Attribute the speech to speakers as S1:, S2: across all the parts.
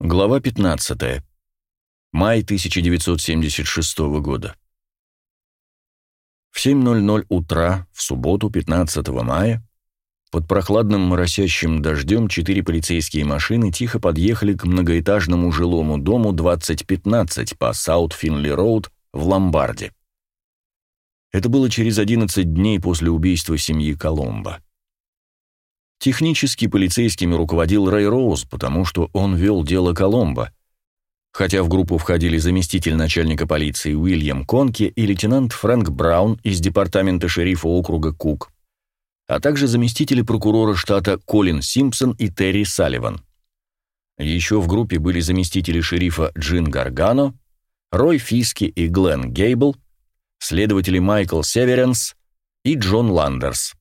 S1: Глава 15. Май 1976 года. В 7.00 утра, в субботу, 15 мая, под прохладным моросящим дождем четыре полицейские машины тихо подъехали к многоэтажному жилому дому 2015 по Саут-Финли-Роуд в Ломбарде. Это было через 11 дней после убийства семьи Коломбо. Технически полицейскими руководил Рэй Роуз, потому что он вел дело Коломбо, хотя в группу входили заместитель начальника полиции Уильям Конки и лейтенант Фрэнк Браун из департамента шерифа округа Кук, а также заместители прокурора штата Колин Симпсон и Терри Салливан. Еще в группе были заместители шерифа Джин Гаргано, Рой Фиски и Глен Гейбл, следователи Майкл Северенс и Джон Ландерс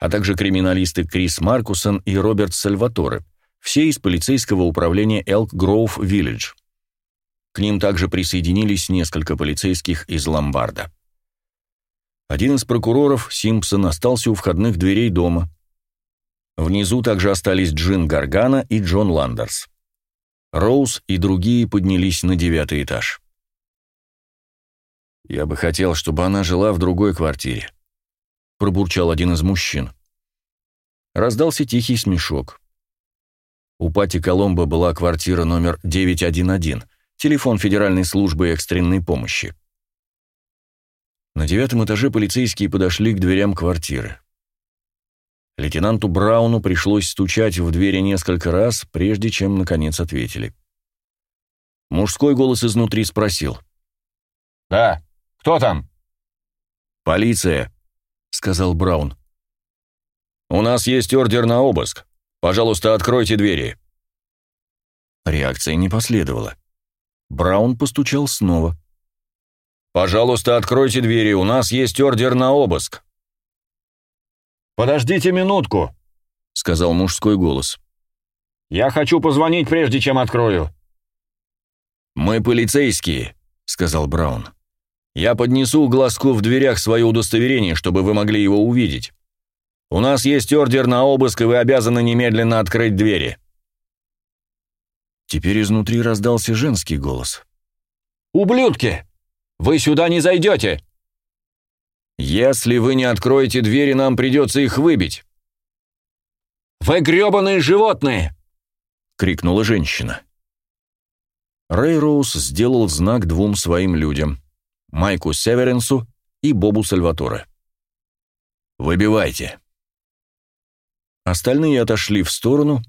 S1: а также криминалисты Крис Маркусон и Роберт Сальваторе, все из полицейского управления Elk Grove Village. К ним также присоединились несколько полицейских из Ломбарда. Один из прокуроров, Симпсон, остался у входных дверей дома. Внизу также остались Джин Гаргана и Джон Ландерс. Роуз и другие поднялись на девятый этаж. «Я бы хотел, чтобы она жила в другой квартире», пробурчал один из мужчин. Раздался тихий смешок. У Пати Коломбо была квартира номер 911, телефон Федеральной службы экстренной помощи. На девятом этаже полицейские подошли к дверям квартиры. Лейтенанту Брауну пришлось стучать в двери несколько раз, прежде чем, наконец, ответили. Мужской голос изнутри спросил.
S2: «Да, кто там?»
S1: «Полиция», — сказал Браун.
S2: «У нас есть ордер на обыск. Пожалуйста, откройте двери».
S1: Реакции не последовало. Браун постучал снова.
S2: «Пожалуйста, откройте двери, у нас есть ордер на обыск». «Подождите минутку», — сказал мужской голос. «Я хочу позвонить, прежде чем открою».
S1: «Мы полицейские», — сказал Браун. Я поднесу глазку в дверях свое удостоверение, чтобы вы могли его увидеть. У нас есть ордер на обыск, и вы обязаны немедленно открыть двери». Теперь изнутри раздался женский голос.
S2: «Ублюдки! Вы сюда не зайдете!»
S1: «Если вы не откроете двери, нам придется их выбить».
S2: «Вы гребаные животные!»
S1: — крикнула женщина. Рэй Роуз сделал знак двум своим людям. Майку Северенсу и Бобу Сальваторе. «Выбивайте». Остальные отошли в сторону,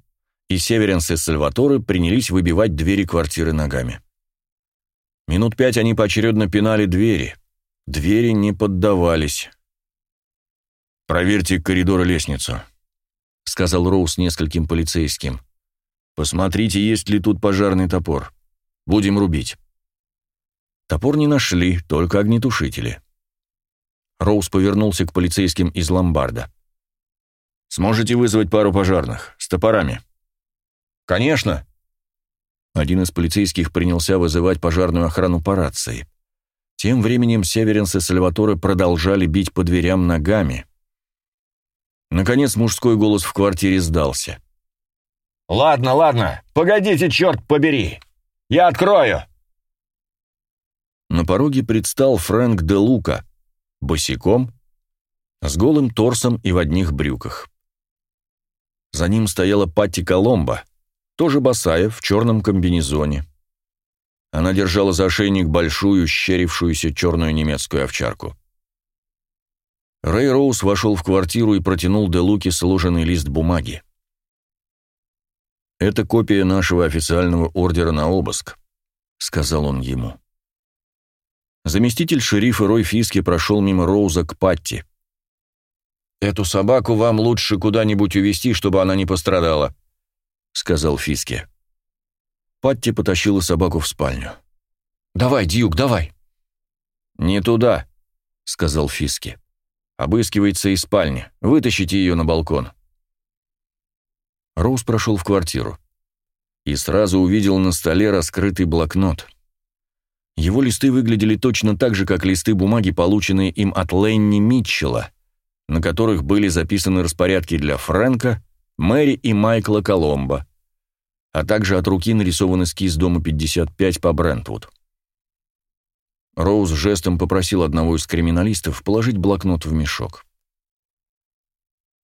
S1: и Северенс и Сальваторе принялись выбивать двери квартиры ногами. Минут пять они поочередно пинали двери. Двери не поддавались. «Проверьте коридор и лестницу», — сказал Роуз нескольким полицейским. «Посмотрите, есть ли тут пожарный топор. Будем рубить». Топор не нашли, только огнетушители. Роуз повернулся к полицейским из ломбарда. «Сможете вызвать пару пожарных? С топорами?»
S2: «Конечно!»
S1: Один из полицейских принялся вызывать пожарную охрану по рации. Тем временем Северенс и Сальваторе продолжали бить по дверям ногами. Наконец мужской голос в квартире сдался.
S2: «Ладно, ладно, погодите, черт побери! Я открою!»
S1: На пороге предстал Фрэнк де Лука, босиком, с голым торсом и в одних брюках. За ним стояла Патти Коломбо, тоже босая, в черном комбинезоне. Она держала за ошейник большую, щерившуюся черную немецкую овчарку. Рэй Роуз вошел в квартиру и протянул Де Луке сложенный лист бумаги. «Это копия нашего официального ордера на обыск», — сказал он ему. Заместитель шерифа Рой Фиски прошел мимо Роуза к Патти. «Эту собаку вам лучше куда-нибудь увезти, чтобы она не пострадала», — сказал Фиски. Патти потащила собаку в спальню. «Давай, Дьюк, давай!» «Не туда», — сказал Фиски. «Обыскивается из спальни. Вытащите ее на балкон». Роуз прошел в квартиру и сразу увидел на столе раскрытый блокнот — его листы выглядели точно так же, как листы бумаги, полученные им от Ленни Митчелла, на которых были записаны распорядки для Фрэнка, Мэри и Майкла Коломбо. а также от руки нарисован эскиз дома 55 по Брентвуд. Роуз жестом попросил одного из криминалистов положить блокнот в мешок.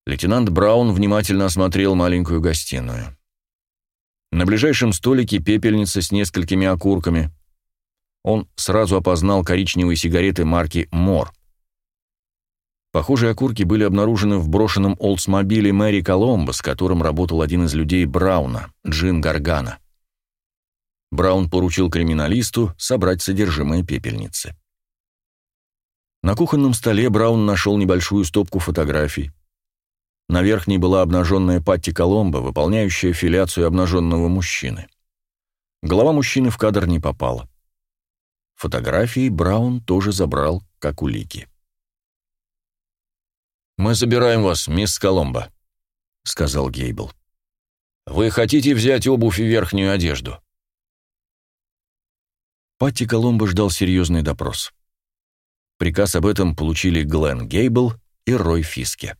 S1: Лейтенант Браун внимательно осмотрел маленькую гостиную. На ближайшем столике пепельница с несколькими окурками. Он сразу опознал коричневые сигареты марки «Мор». Похожие окурки были обнаружены в брошенном Олдсмобиле Мэри Коломбо, с которым работал один из людей Брауна, Джин Гаргана. Браун поручил криминалисту собрать содержимое пепельницы. На кухонном столе Браун нашел небольшую стопку фотографий. На верхней была обнаженная Патти Коломбо, выполняющая филяцию обнаженного мужчины. Голова мужчины в кадр не попала. Фотографии Браун тоже забрал, как улики. «Мы забираем вас, мисс Коломбо», — сказал Гейбл. «Вы хотите взять обувь и верхнюю одежду?» Патти Коломбо ждал серьезный допрос. Приказ об этом получили Глен Гейбл и Рой Фиске.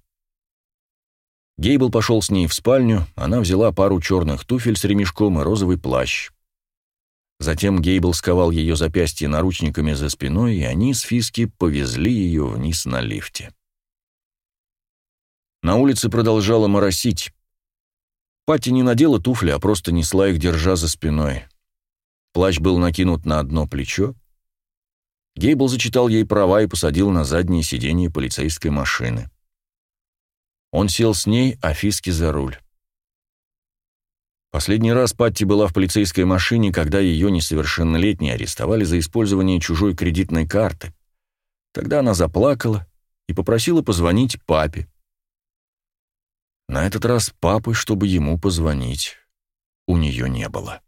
S1: Гейбл пошел с ней в спальню, она взяла пару черных туфель с ремешком и розовый плащ. Затем Гейбл сковал ее запястье наручниками за спиной, и они с Фиски повезли ее вниз на лифте. На улице продолжало моросить. Пати не надела туфли, а просто несла их, держа за спиной. Плащ был накинут на одно плечо. Гейбл зачитал ей права и посадил на заднее сиденье полицейской машины. Он сел с ней, а Фиски за руль. Последний раз Патти была в полицейской машине, когда ее несовершеннолетние арестовали за использование чужой кредитной карты. Тогда она заплакала и попросила позвонить папе. На этот раз папы, чтобы ему позвонить, у нее не было.